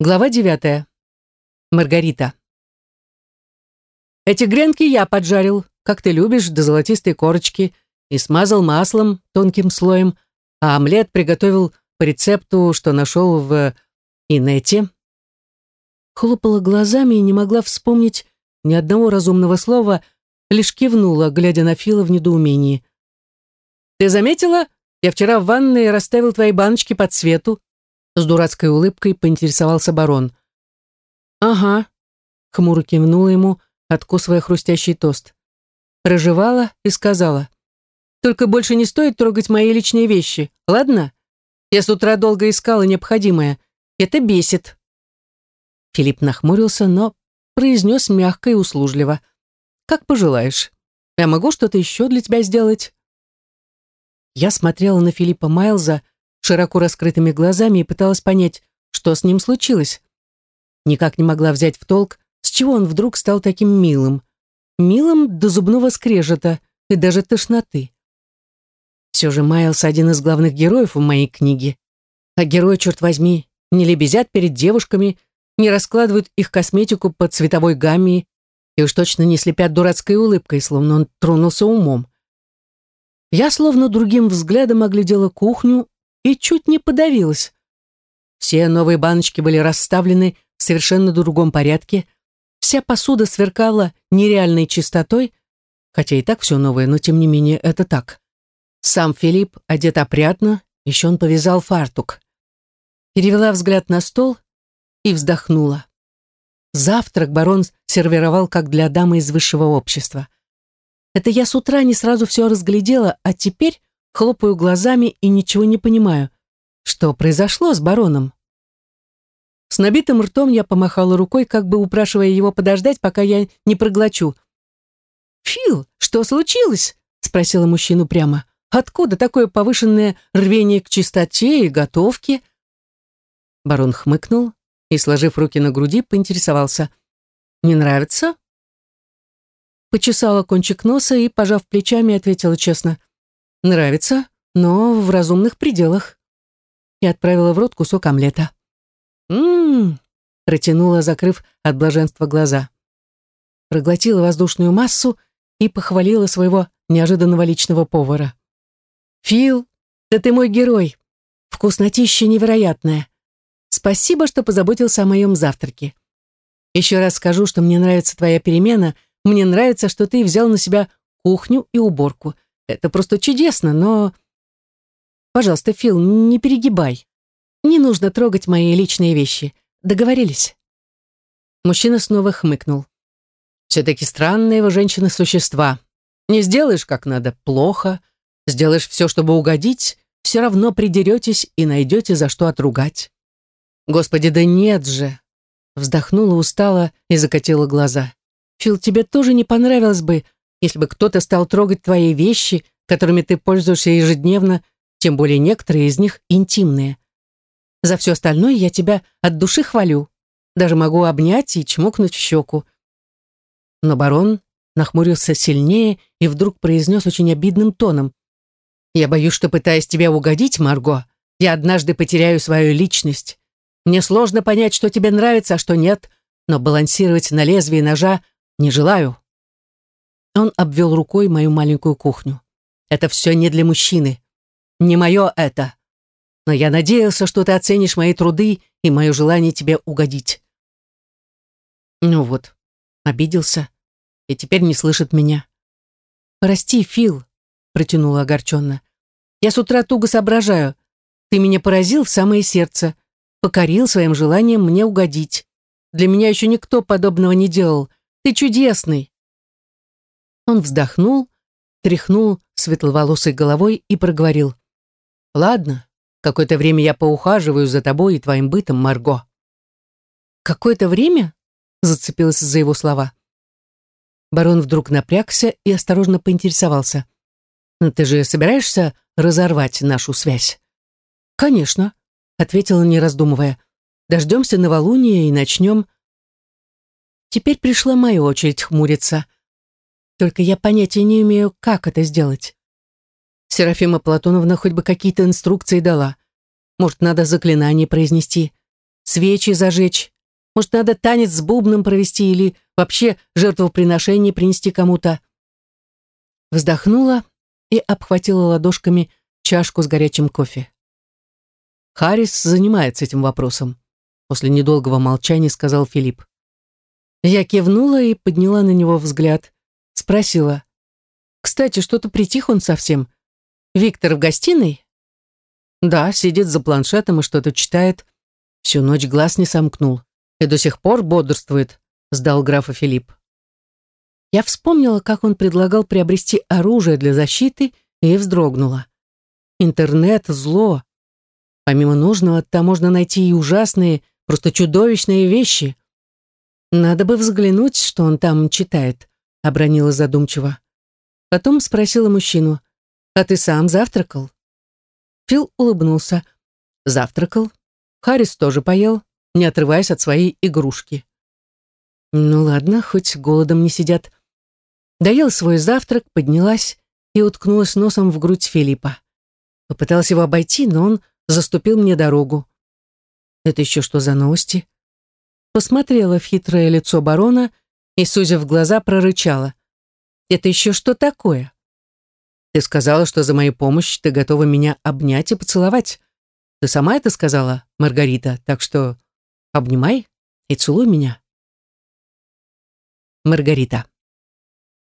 Глава девятая. Маргарита. Эти гренки я поджарил, как ты любишь, до золотистой корочки, и смазал маслом тонким слоем, а омлет приготовил по рецепту, что нашел в инете. Хлопала глазами и не могла вспомнить ни одного разумного слова, лишь кивнула, глядя на Фила в недоумении. «Ты заметила? Я вчера в ванной расставил твои баночки по цвету, с дурацкой улыбкой поинтересовался барон. «Ага», — хмуро кивнула ему, откусывая хрустящий тост. Проживала и сказала. «Только больше не стоит трогать мои личные вещи, ладно? Я с утра долго искала необходимое. Это бесит». Филипп нахмурился, но произнес мягко и услужливо. «Как пожелаешь. Я могу что-то еще для тебя сделать?» Я смотрела на Филиппа Майлза, широко раскрытыми глазами и пыталась понять, что с ним случилось. Никак не могла взять в толк, с чего он вдруг стал таким милым. Милым до зубного скрежета и даже тошноты. Все же Майлз один из главных героев в моей книге. А герои, черт возьми, не лебезят перед девушками, не раскладывают их косметику по цветовой гамме и уж точно не слепят дурацкой улыбкой, словно он тронулся умом. Я словно другим взглядом оглядела кухню и чуть не подавилась. Все новые баночки были расставлены в совершенно другом порядке, вся посуда сверкала нереальной чистотой, хотя и так все новое, но тем не менее это так. Сам Филипп одет опрятно, еще он повязал фартук. Перевела взгляд на стол и вздохнула. Завтрак барон сервировал как для дамы из высшего общества. Это я с утра не сразу все разглядела, а теперь хлопаю глазами и ничего не понимаю. Что произошло с бароном? С набитым ртом я помахала рукой, как бы упрашивая его подождать, пока я не проглочу. «Фил, что случилось?» — спросила мужчину прямо. «Откуда такое повышенное рвение к чистоте и готовке?» Барон хмыкнул и, сложив руки на груди, поинтересовался. «Не нравится?» Почесала кончик носа и, пожав плечами, ответила честно. Нравится, но в разумных пределах. И отправила в рот кусок омлета. «М-м-м», протянула, закрыв от блаженства глаза. Проглотила воздушную массу и похвалила своего неожиданного личного повара. «Фил, да ты мой герой! Вкуснотища невероятная! Спасибо, что позаботился о моем завтраке. Еще раз скажу, что мне нравится твоя перемена, мне нравится, что ты взял на себя кухню и уборку. Это просто чудесно, но... Пожалуйста, Фил, не перегибай. Не нужно трогать мои личные вещи. Договорились?» Мужчина снова хмыкнул. «Все-таки странные его женщины-существа. Не сделаешь как надо — плохо. Сделаешь все, чтобы угодить, все равно придеретесь и найдете, за что отругать». «Господи, да нет же!» Вздохнула устало и закатила глаза. «Фил, тебе тоже не понравилось бы, если бы кто-то стал трогать твои вещи, которыми ты пользуешься ежедневно, тем более некоторые из них интимные. За все остальное я тебя от души хвалю. Даже могу обнять и чмокнуть в щеку. Но барон нахмурился сильнее и вдруг произнес очень обидным тоном. «Я боюсь, что, пытаясь тебя угодить, Марго, я однажды потеряю свою личность. Мне сложно понять, что тебе нравится, а что нет, но балансировать на лезвии ножа не желаю. Он обвел рукой мою маленькую кухню. «Это все не для мужчины. Не мое это. Но я надеялся, что ты оценишь мои труды и мое желание тебе угодить». Ну вот, обиделся и теперь не слышит меня. «Прости, Фил», — протянула огорченно. «Я с утра туго соображаю. Ты меня поразил в самое сердце, покорил своим желанием мне угодить. Для меня еще никто подобного не делал. Ты чудесный. Он вздохнул, тряхнул светловолосой головой и проговорил. «Ладно, какое-то время я поухаживаю за тобой и твоим бытом, Марго». «Какое-то время?» — зацепилась за его слова. Барон вдруг напрягся и осторожно поинтересовался. «Ну, «Ты же собираешься разорвать нашу связь?» «Конечно», — ответила, не раздумывая. «Дождемся новолуния и начнем». Теперь пришла моя очередь хмуриться. Только я понятия не имею, как это сделать. Серафима Платоновна хоть бы какие-то инструкции дала. Может, надо заклинание произнести. свечи зажечь. Может, надо танец с бубном провести или вообще жертвоприношение принести кому-то. Вздохнула и обхватила ладошками чашку с горячим кофе. Харрис занимается этим вопросом. После недолгого молчания сказал Филипп. Я кивнула и подняла на него взгляд. Спросила. «Кстати, что-то притих он совсем. Виктор в гостиной?» «Да, сидит за планшетом и что-то читает. Всю ночь глаз не сомкнул. И до сих пор бодрствует», — сдал графа Филипп. Я вспомнила, как он предлагал приобрести оружие для защиты, и вздрогнула. Интернет — зло. Помимо нужного, там можно найти и ужасные, просто чудовищные вещи. Надо бы взглянуть, что он там читает, обронила задумчиво. Потом спросила мужчину, а ты сам завтракал? Фил улыбнулся. Завтракал. Харрис тоже поел, не отрываясь от своей игрушки. Ну ладно, хоть голодом не сидят. Доел свой завтрак, поднялась и уткнулась носом в грудь Филиппа. Попыталась его обойти, но он заступил мне дорогу. Это еще что за новости? Посмотрела в хитрое лицо барона и, сузив глаза, прорычала. Это еще что такое? Ты сказала, что за мою помощь ты готова меня обнять и поцеловать. Ты сама это сказала, Маргарита, так что обнимай и целуй меня. Маргарита.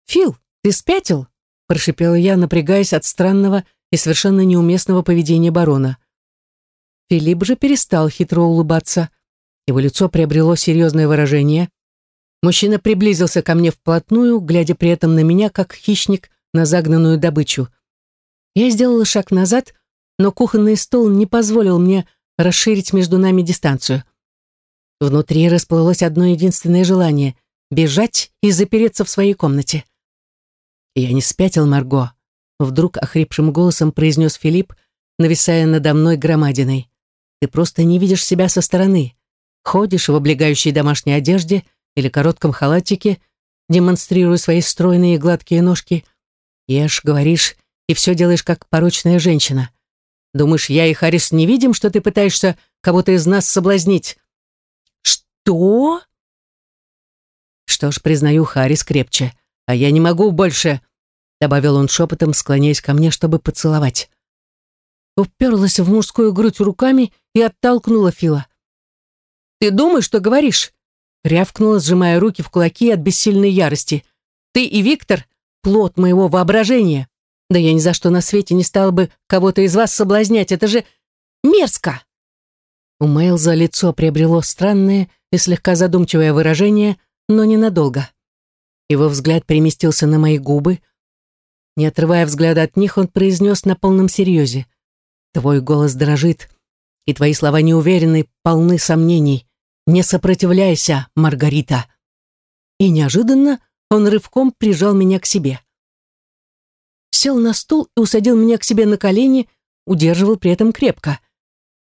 «Фил, ты спятил?» – прошипела я, напрягаясь от странного и совершенно неуместного поведения барона. Филипп же перестал хитро улыбаться. Его лицо приобрело серьезное выражение. Мужчина приблизился ко мне вплотную, глядя при этом на меня, как хищник на загнанную добычу. Я сделала шаг назад, но кухонный стол не позволил мне расширить между нами дистанцию. Внутри расплылось одно единственное желание — бежать и запереться в своей комнате. «Я не спятил, Марго», — вдруг охрипшим голосом произнес Филипп, нависая надо мной громадиной. «Ты просто не видишь себя со стороны. Ходишь в облегающей домашней одежде или коротком халатике, демонстрируя свои стройные и гладкие ножки. Ешь, говоришь и все делаешь как порочная женщина. Думаешь, я и Харрис не видим, что ты пытаешься кого-то из нас соблазнить?» «Что?» Что ж, признаю, Харрис крепче, а я не могу больше добавил он шепотом, склоняясь ко мне, чтобы поцеловать. Уперлась в мужскую грудь руками и оттолкнула Фила. «Ты думаешь, что говоришь?» Рявкнула, сжимая руки в кулаки от бессильной ярости. «Ты и Виктор — плод моего воображения. Да я ни за что на свете не стала бы кого-то из вас соблазнять. Это же мерзко!» У Мейлза лицо приобрело странное и слегка задумчивое выражение, но ненадолго. Его взгляд переместился на мои губы, не отрывая взгляда от них, он произнес на полном серьезе. «Твой голос дрожит, и твои слова неуверенны, полны сомнений. Не сопротивляйся, Маргарита!» И неожиданно он рывком прижал меня к себе. Сел на стул и усадил меня к себе на колени, удерживал при этом крепко.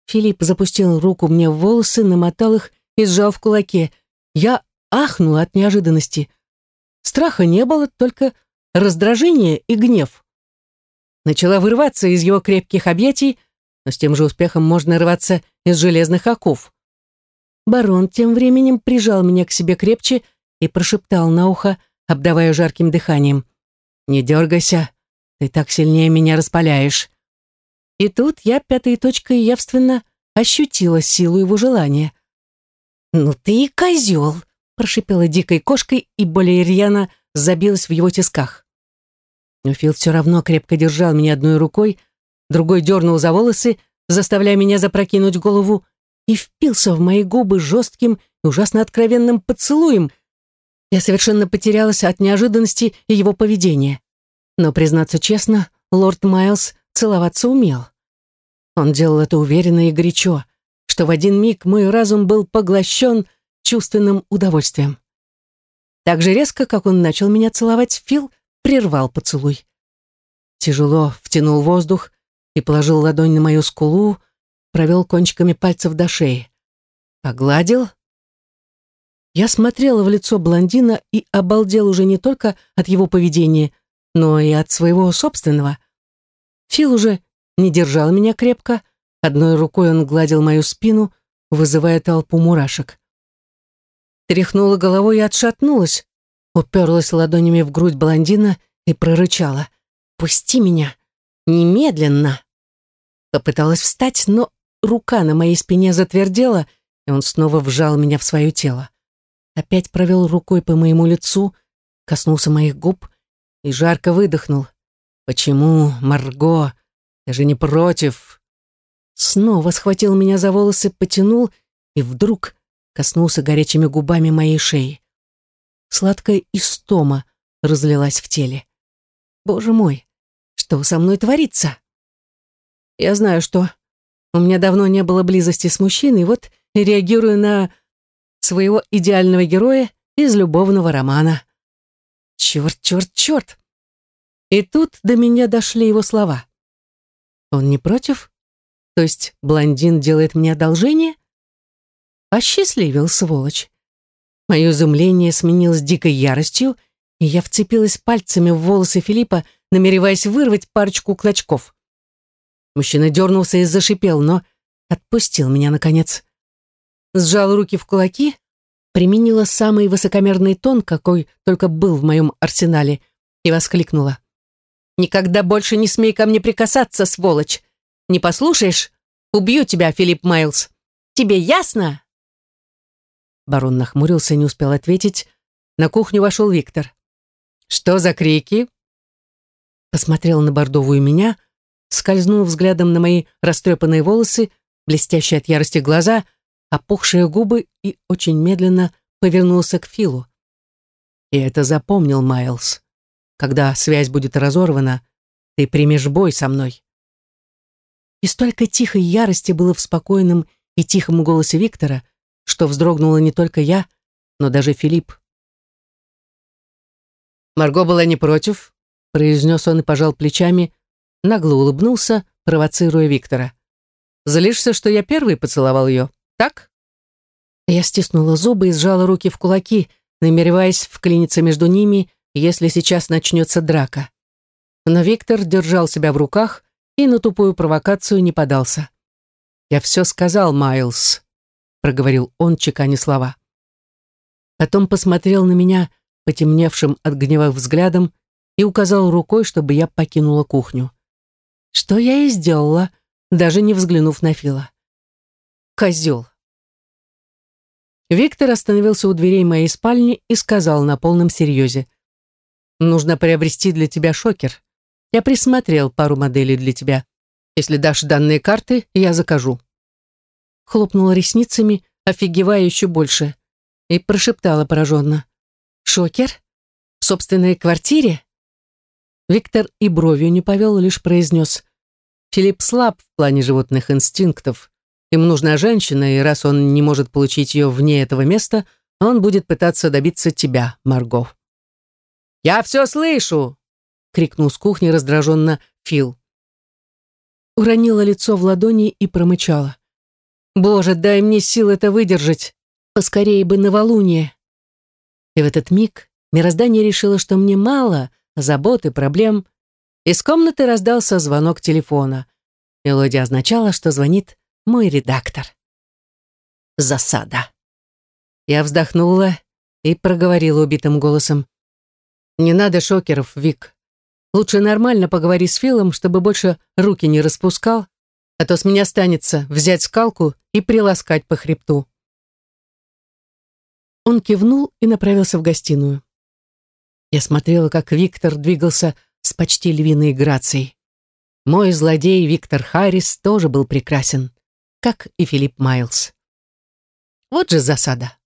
Филипп запустил руку мне в волосы, намотал их и сжал в кулаке. Я ахнула от неожиданности. Страха не было, только раздражение и гнев. Начала вырываться из его крепких объятий, но с тем же успехом можно рваться из железных оков. Барон тем временем прижал меня к себе крепче и прошептал на ухо, обдавая жарким дыханием. «Не дергайся, ты так сильнее меня распаляешь». И тут я пятой точкой явственно ощутила силу его желания. «Ну ты и козел!» — прошипела дикой кошкой и более рьяно забилась в его тисках. Но Фил все равно крепко держал меня одной рукой, другой дернул за волосы, заставляя меня запрокинуть голову, и впился в мои губы жестким и ужасно откровенным поцелуем. Я совершенно потерялась от неожиданности и его поведения. Но, признаться честно, лорд Майлз целоваться умел. Он делал это уверенно и горячо, что в один миг мой разум был поглощен чувственным удовольствием. Так же резко, как он начал меня целовать, Фил — прервал поцелуй. Тяжело втянул воздух и положил ладонь на мою скулу, провел кончиками пальцев до шеи. Погладил. Я смотрела в лицо блондина и обалдел уже не только от его поведения, но и от своего собственного. Фил уже не держал меня крепко, одной рукой он гладил мою спину, вызывая толпу мурашек. Тряхнула головой и отшатнулась, уперлась ладонями в грудь блондина и прорычала. «Пусти меня! Немедленно!» Попыталась встать, но рука на моей спине затвердела, и он снова вжал меня в свое тело. Опять провел рукой по моему лицу, коснулся моих губ и жарко выдохнул. «Почему, Марго? Я же не против!» Снова схватил меня за волосы, потянул и вдруг коснулся горячими губами моей шеи. Сладкая истома разлилась в теле. «Боже мой, что со мной творится?» «Я знаю, что у меня давно не было близости с мужчиной, вот реагирую на своего идеального героя из любовного романа. Черт, черт, черт! И тут до меня дошли его слова. Он не против? То есть блондин делает мне одолжение? Осчастливил, сволочь. Мое изумление сменилось дикой яростью, и я вцепилась пальцами в волосы Филиппа, намереваясь вырвать парочку клочков. Мужчина дернулся и зашипел, но отпустил меня, наконец. Сжал руки в кулаки, применила самый высокомерный тон, какой только был в моем арсенале, и воскликнула. «Никогда больше не смей ко мне прикасаться, сволочь! Не послушаешь? Убью тебя, Филипп Майлз! Тебе ясно?» Барон нахмурился и не успел ответить. На кухню вошел Виктор. «Что за крики?» Посмотрел на бордовую меня, скользнул взглядом на мои растрепанные волосы, блестящие от ярости глаза, опухшие губы и очень медленно повернулся к Филу. И это запомнил Майлз. Когда связь будет разорвана, ты примешь бой со мной. И столько тихой ярости было в спокойном и тихом голосе Виктора, что вздрогнула не только я, но даже Филипп. Марго была не против, произнес он и пожал плечами, нагло улыбнулся, провоцируя Виктора. «Злишься, что я первый поцеловал ее, так?» Я стиснула зубы и сжала руки в кулаки, намереваясь вклиниться между ними, если сейчас начнется драка. Но Виктор держал себя в руках и на тупую провокацию не подался. «Я все сказал, Майлз», — проговорил он, чеканя слова. Потом посмотрел на меня потемневшим от гнева взглядом и указал рукой, чтобы я покинула кухню. Что я и сделала, даже не взглянув на Фила. Козел. Виктор остановился у дверей моей спальни и сказал на полном серьезе. «Нужно приобрести для тебя шокер. Я присмотрел пару моделей для тебя. Если дашь данные карты, я закажу». Хлопнула ресницами, офигевая еще больше, и прошептала пораженно. «Шокер? В собственной квартире?» Виктор и бровью не повел, лишь произнес. «Филипп слаб в плане животных инстинктов. Им нужна женщина, и раз он не может получить ее вне этого места, он будет пытаться добиться тебя, Марго». «Я все слышу!» — крикнул с кухни раздраженно Фил. Уронила лицо в ладони и промычала. «Боже, дай мне сил это выдержать! Поскорее бы новолуние!» И в этот миг мироздание решило, что мне мало — забот и проблем, из комнаты раздался звонок телефона. Мелодия означала, что звонит мой редактор. Засада. Я вздохнула и проговорила убитым голосом. «Не надо шокеров, Вик. Лучше нормально поговори с Филом, чтобы больше руки не распускал, а то с меня останется взять скалку и приласкать по хребту». Он кивнул и направился в гостиную. Я смотрела, как Виктор двигался с почти львиной грацией. Мой злодей Виктор Харрис тоже был прекрасен, как и Филипп Майлз. Вот же засада.